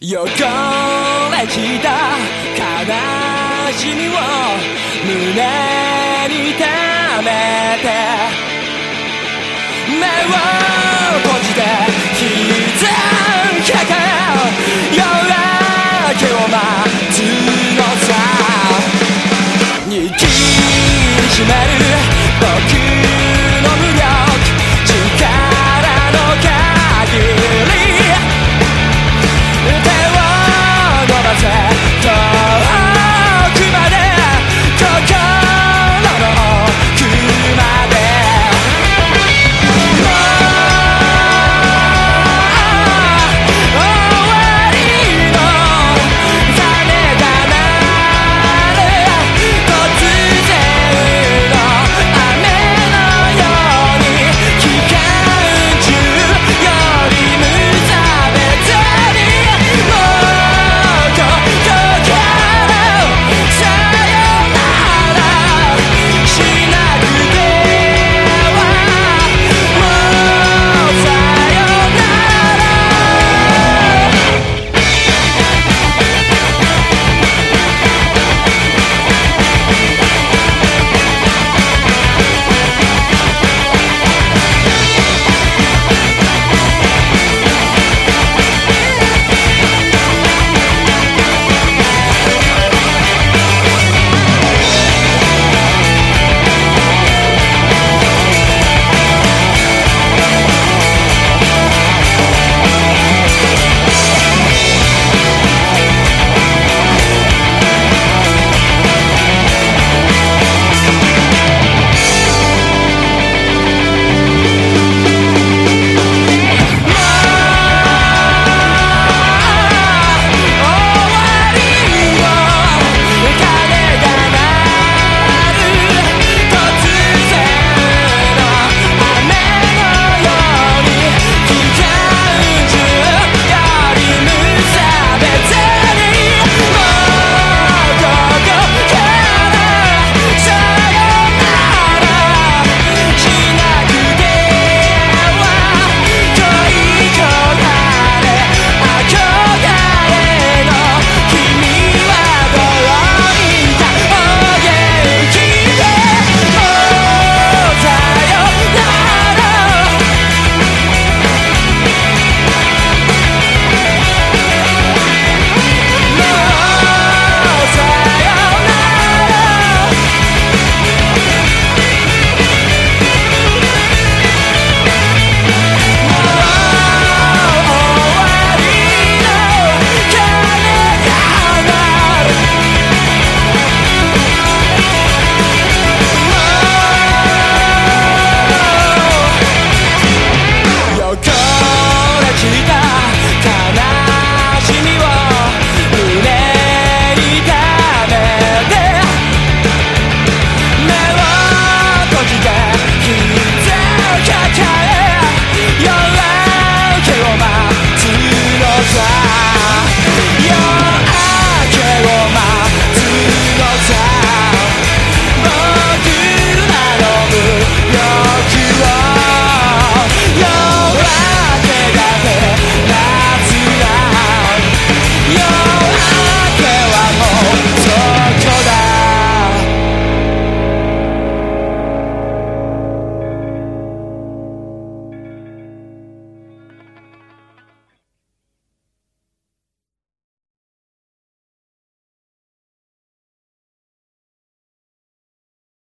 汚れきた悲しみを胸に溜めて。目を